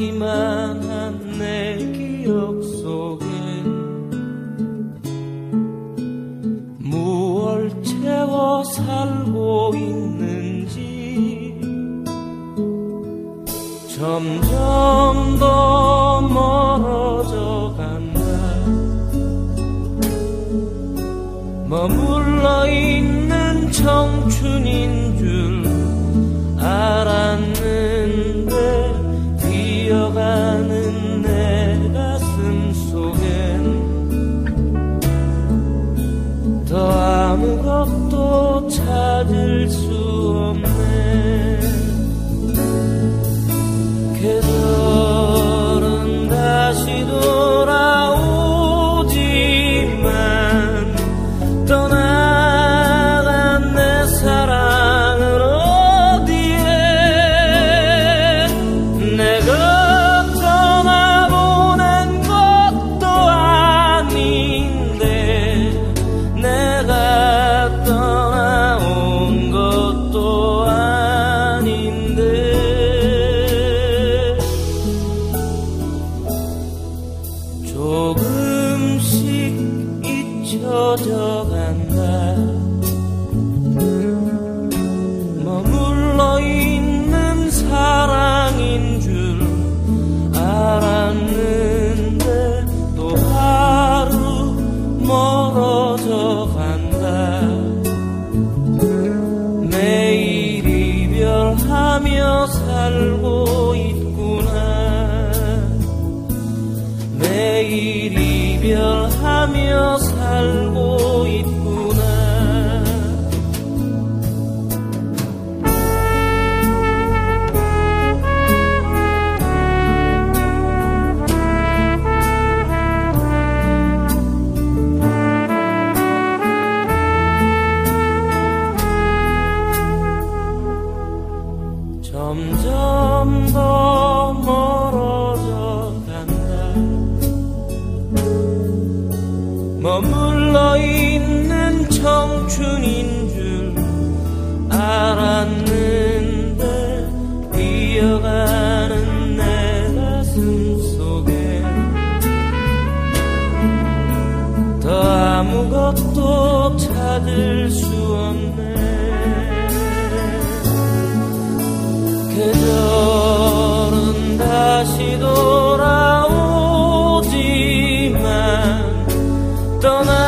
같기만 한 내 기억 속엔 무얼 채워 살고 있는지 점점 더 멀어져 간다. 머물러 있는 청춘인 줄 뛰어가는 아무것도 찾을 수 없네 잊혀져 간다. 머물러 있는 사랑인 줄 알았는데 또 하루 멀어져 간다. 매일 이별하며 살고 있구나 별하며 살고 있구 청춘인 줄 알았는데 이어가는 내 가슴 속에 더 아무것도 찾을 수 없네. 계절은 다시 돌아오지만 떠나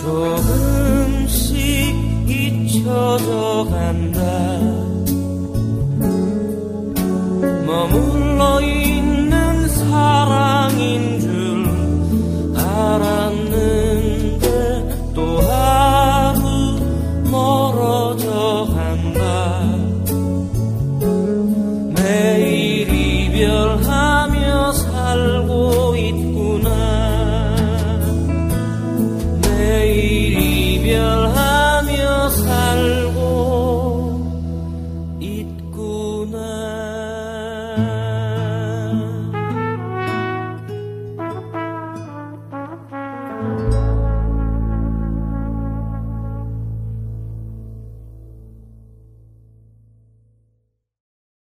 조금씩 잊혀져 간다. 머무